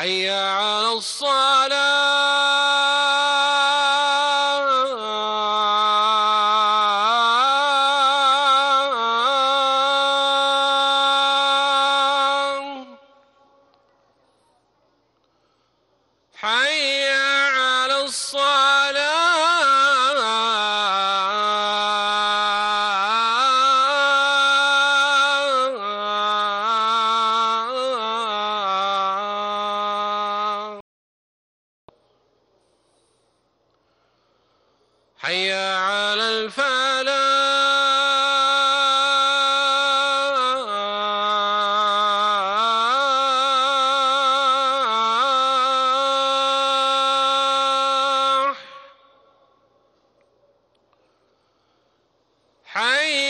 حي على الصلاة. حي على الفلاح. حي